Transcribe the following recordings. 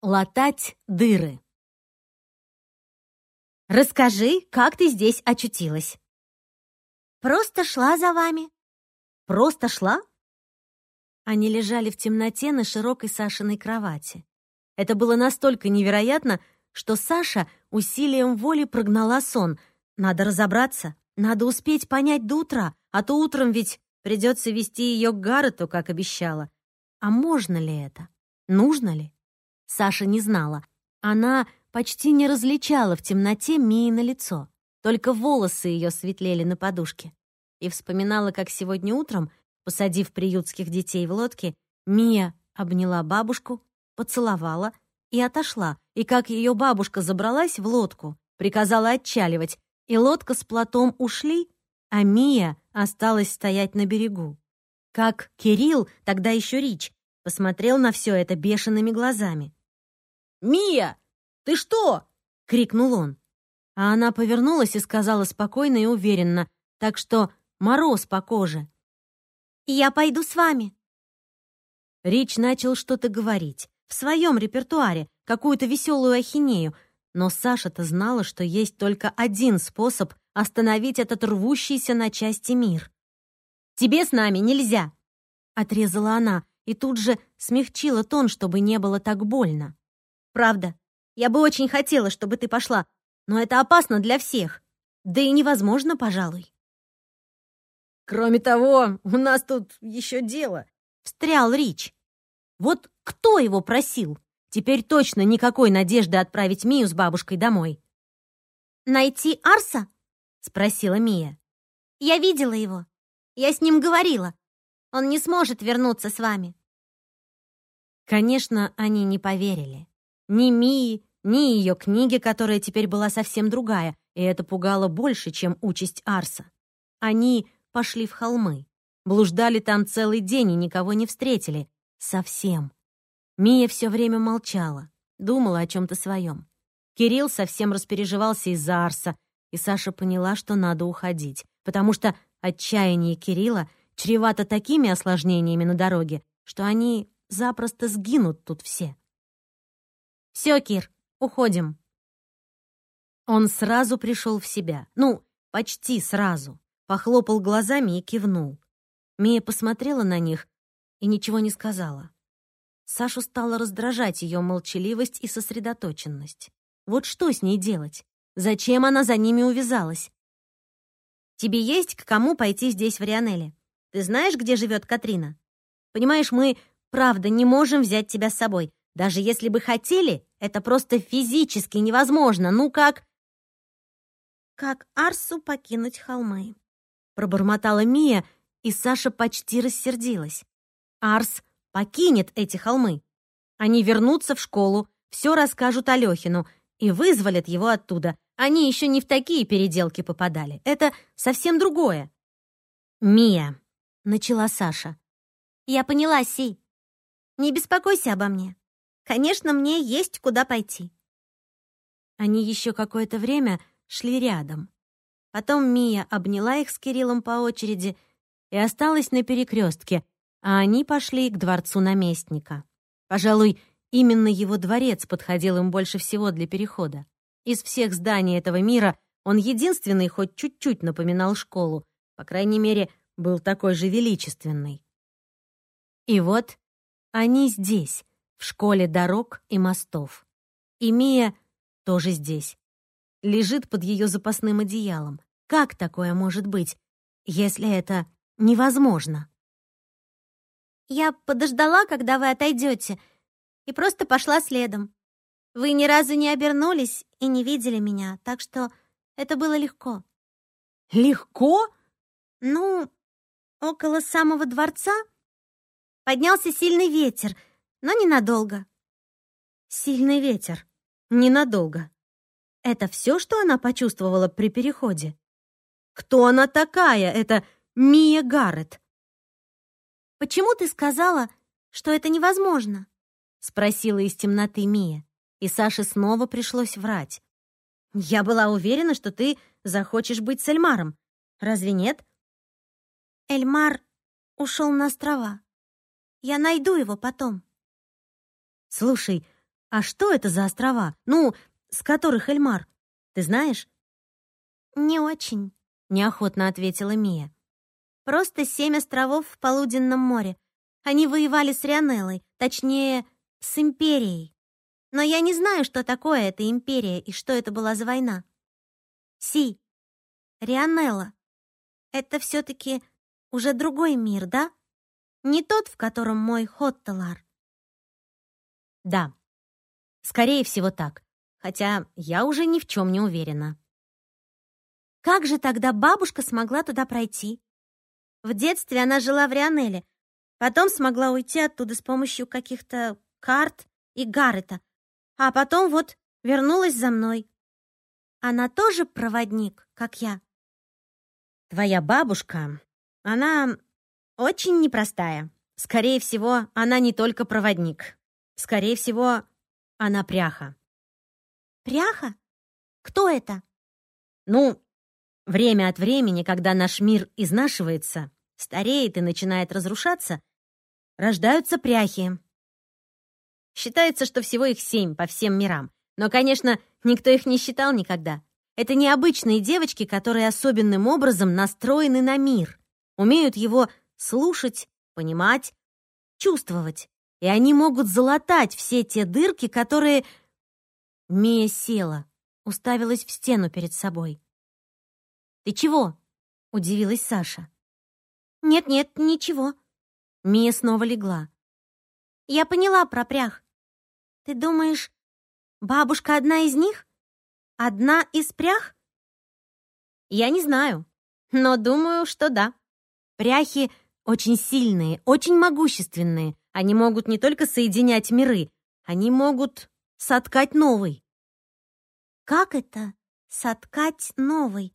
Латать дыры. Расскажи, как ты здесь очутилась? Просто шла за вами. Просто шла? Они лежали в темноте на широкой Сашиной кровати. Это было настолько невероятно, что Саша усилием воли прогнала сон. Надо разобраться, надо успеть понять до утра, а то утром ведь придется вести ее к Гаррету, как обещала. А можно ли это? Нужно ли? Саша не знала. Она почти не различала в темноте Мии на лицо. Только волосы ее светлели на подушке. И вспоминала, как сегодня утром, посадив приютских детей в лодке, Мия обняла бабушку, поцеловала и отошла, и как ее бабушка забралась в лодку, приказала отчаливать, и лодка с плотом ушли, а Мия осталась стоять на берегу. Как Кирилл, тогда еще Рич, посмотрел на все это бешеными глазами. «Мия, ты что?» — крикнул он. А она повернулась и сказала спокойно и уверенно, так что мороз по коже. «Я пойду с вами». Рич начал что-то говорить, в своем репертуаре, какую-то веселую ахинею, но Саша-то знала, что есть только один способ остановить этот рвущийся на части мир. «Тебе с нами нельзя!» — отрезала она и тут же смягчила тон, чтобы не было так больно. Правда, я бы очень хотела, чтобы ты пошла, но это опасно для всех. Да и невозможно, пожалуй. Кроме того, у нас тут еще дело. Встрял Рич. Вот кто его просил? Теперь точно никакой надежды отправить Мию с бабушкой домой. «Найти Арса?» — спросила Мия. «Я видела его. Я с ним говорила. Он не сможет вернуться с вами». Конечно, они не поверили. Ни Мии, ни ее книги, которая теперь была совсем другая, и это пугало больше, чем участь Арса. Они пошли в холмы, блуждали там целый день и никого не встретили. Совсем. Мия все время молчала, думала о чем-то своем. Кирилл совсем распереживался из-за Арса, и Саша поняла, что надо уходить, потому что отчаяние Кирилла чревато такими осложнениями на дороге, что они запросто сгинут тут все. «Все, Кир, уходим». Он сразу пришел в себя. Ну, почти сразу. Похлопал глазами и кивнул. Мия посмотрела на них и ничего не сказала. Сашу стала раздражать ее молчаливость и сосредоточенность. Вот что с ней делать? Зачем она за ними увязалась? «Тебе есть к кому пойти здесь, в Рионеле? Ты знаешь, где живет Катрина? Понимаешь, мы, правда, не можем взять тебя с собой. Даже если бы хотели, это просто физически невозможно. Ну как...» «Как Арсу покинуть холмы», — пробормотала Мия, и Саша почти рассердилась. Арс покинет эти холмы. Они вернутся в школу, все расскажут Алёхину и вызволят его оттуда. Они еще не в такие переделки попадали. Это совсем другое. «Мия», — начала Саша. «Я поняла, Си. Не беспокойся обо мне. Конечно, мне есть куда пойти». Они еще какое-то время шли рядом. Потом Мия обняла их с Кириллом по очереди и осталась на перекрестке, а они пошли к дворцу наместника. Пожалуй, именно его дворец подходил им больше всего для перехода. Из всех зданий этого мира он единственный хоть чуть-чуть напоминал школу, по крайней мере, был такой же величественный. И вот они здесь, в школе дорог и мостов. И Мия тоже здесь. Лежит под ее запасным одеялом. Как такое может быть, если это невозможно? Я подождала, когда вы отойдете, и просто пошла следом. Вы ни разу не обернулись и не видели меня, так что это было легко. Легко? Ну, около самого дворца поднялся сильный ветер — но ненадолго. Сильный ветер. Ненадолго. Это все, что она почувствовала при переходе? Кто она такая, Это Мия Гаррет? «Почему ты сказала, что это невозможно?» — спросила из темноты Мия. И Саше снова пришлось врать. «Я была уверена, что ты захочешь быть с Эльмаром. Разве нет?» «Эльмар ушел на острова. Я найду его потом». «Слушай, А что это за острова? Ну, с которых Эльмар? Ты знаешь? Не очень, неохотно ответила Мия. Просто семь островов в полуденном море. Они воевали с Рионеллой, точнее, с Империей. Но я не знаю, что такое эта Империя и что это была за война. Си, Рионелла, это все таки уже другой мир, да? Не тот, в котором мой Хоттелар. Да, скорее всего так, хотя я уже ни в чем не уверена. Как же тогда бабушка смогла туда пройти? В детстве она жила в Рионеле, потом смогла уйти оттуда с помощью каких-то карт и Гаррета, а потом вот вернулась за мной. Она тоже проводник, как я? Твоя бабушка, она очень непростая. Скорее всего, она не только проводник. Скорее всего, она пряха. Пряха? Кто это? Ну, Время от времени, когда наш мир изнашивается, стареет и начинает разрушаться, рождаются пряхи. Считается, что всего их семь по всем мирам. Но, конечно, никто их не считал никогда. Это необычные девочки, которые особенным образом настроены на мир, умеют его слушать, понимать, чувствовать. И они могут залатать все те дырки, которые... Мия села, уставилась в стену перед собой. «Ты чего?» — удивилась Саша. «Нет-нет, ничего». Мия снова легла. «Я поняла про прях. Ты думаешь, бабушка одна из них? Одна из прях?» «Я не знаю, но думаю, что да. Пряхи очень сильные, очень могущественные. Они могут не только соединять миры, они могут соткать новый». «Как это? Соткать новый?»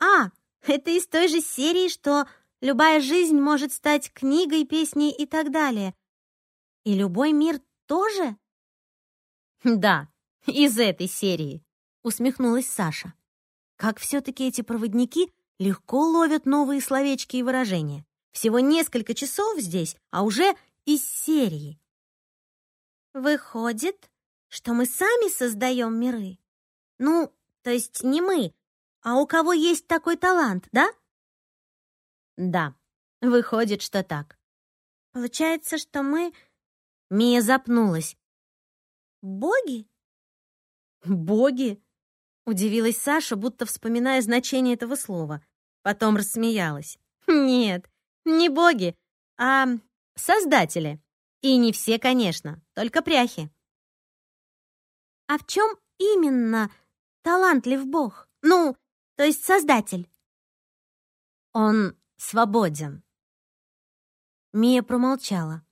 А, это из той же серии, что любая жизнь может стать книгой, песней и так далее. И любой мир тоже? Да, из этой серии, усмехнулась Саша. Как все-таки эти проводники легко ловят новые словечки и выражения. Всего несколько часов здесь, а уже из серии. Выходит, что мы сами создаем миры. Ну, то есть не мы, а у кого есть такой талант, да? Да, выходит, что так. Получается, что мы... Мия запнулась. Боги? Боги? Удивилась Саша, будто вспоминая значение этого слова. Потом рассмеялась. Нет, не боги, а создатели. И не все, конечно, только пряхи. А в чем именно талантлив бог? Ну, то есть Создатель. Он свободен. Мия промолчала.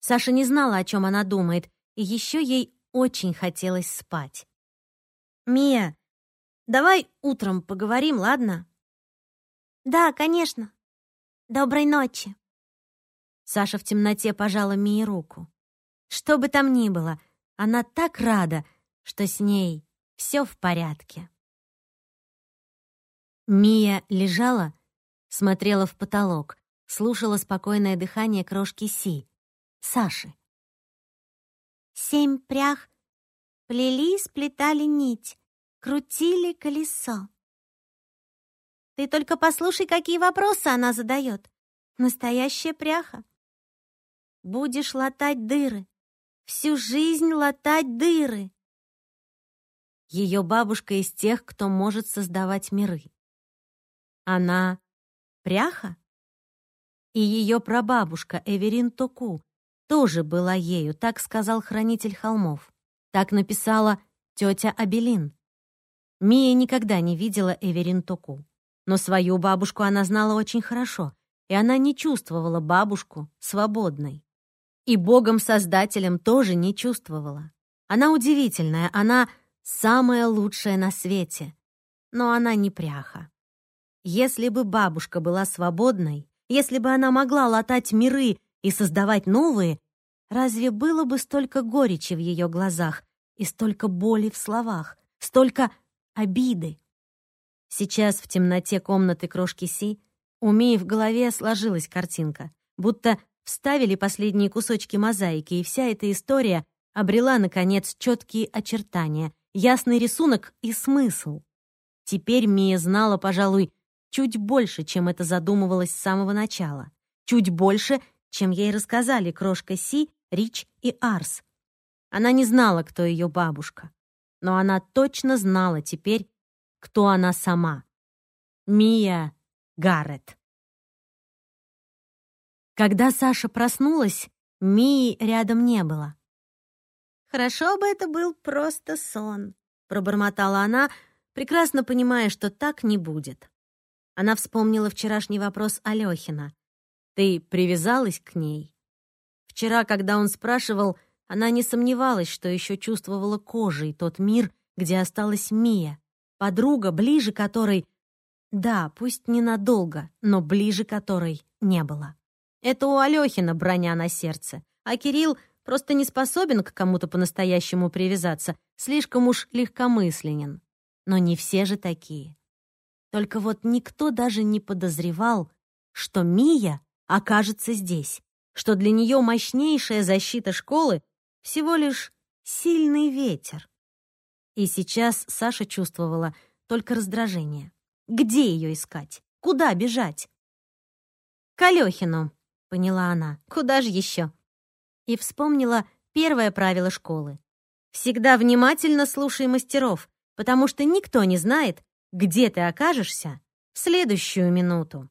Саша не знала, о чем она думает, и еще ей очень хотелось спать. «Мия, давай утром поговорим, ладно?» «Да, конечно. Доброй ночи». Саша в темноте пожала Мии руку. Что бы там ни было, она так рада, что с ней все в порядке. Мия лежала, смотрела в потолок, слушала спокойное дыхание крошки Си, Саши. Семь прях плели, сплетали нить, крутили колесо. Ты только послушай, какие вопросы она задает. Настоящая пряха. Будешь латать дыры, всю жизнь латать дыры. Ее бабушка из тех, кто может создавать миры. Она пряха? И ее прабабушка Эверин Току тоже была ею, так сказал хранитель холмов. Так написала тетя Абелин. Мия никогда не видела Эверин Току, но свою бабушку она знала очень хорошо, и она не чувствовала бабушку свободной. И Богом-создателем тоже не чувствовала. Она удивительная, она самая лучшая на свете, но она не пряха. Если бы бабушка была свободной, если бы она могла латать миры и создавать новые, разве было бы столько горечи в ее глазах и столько боли в словах, столько обиды? Сейчас в темноте комнаты крошки Си у Мии в голове сложилась картинка, будто вставили последние кусочки мозаики, и вся эта история обрела, наконец, четкие очертания, ясный рисунок и смысл. Теперь Мия знала, пожалуй, чуть больше, чем это задумывалось с самого начала. Чуть больше, чем ей рассказали крошка Си, Рич и Арс. Она не знала, кто ее бабушка, но она точно знала теперь, кто она сама. Мия Гаррет. Когда Саша проснулась, Мии рядом не было. «Хорошо бы это был просто сон», — пробормотала она, прекрасно понимая, что так не будет. Она вспомнила вчерашний вопрос Алёхина. «Ты привязалась к ней?» Вчера, когда он спрашивал, она не сомневалась, что еще чувствовала кожей тот мир, где осталась Мия, подруга, ближе которой... Да, пусть ненадолго, но ближе которой не было. Это у Алёхина броня на сердце, а Кирилл просто не способен к кому-то по-настоящему привязаться, слишком уж легкомысленен. Но не все же такие. Только вот никто даже не подозревал, что Мия окажется здесь что для нее мощнейшая защита школы всего лишь сильный ветер. И сейчас Саша чувствовала только раздражение. Где ее искать? Куда бежать? «К Алёхину», — поняла она. «Куда же еще?» И вспомнила первое правило школы. «Всегда внимательно слушай мастеров, потому что никто не знает, где ты окажешься в следующую минуту».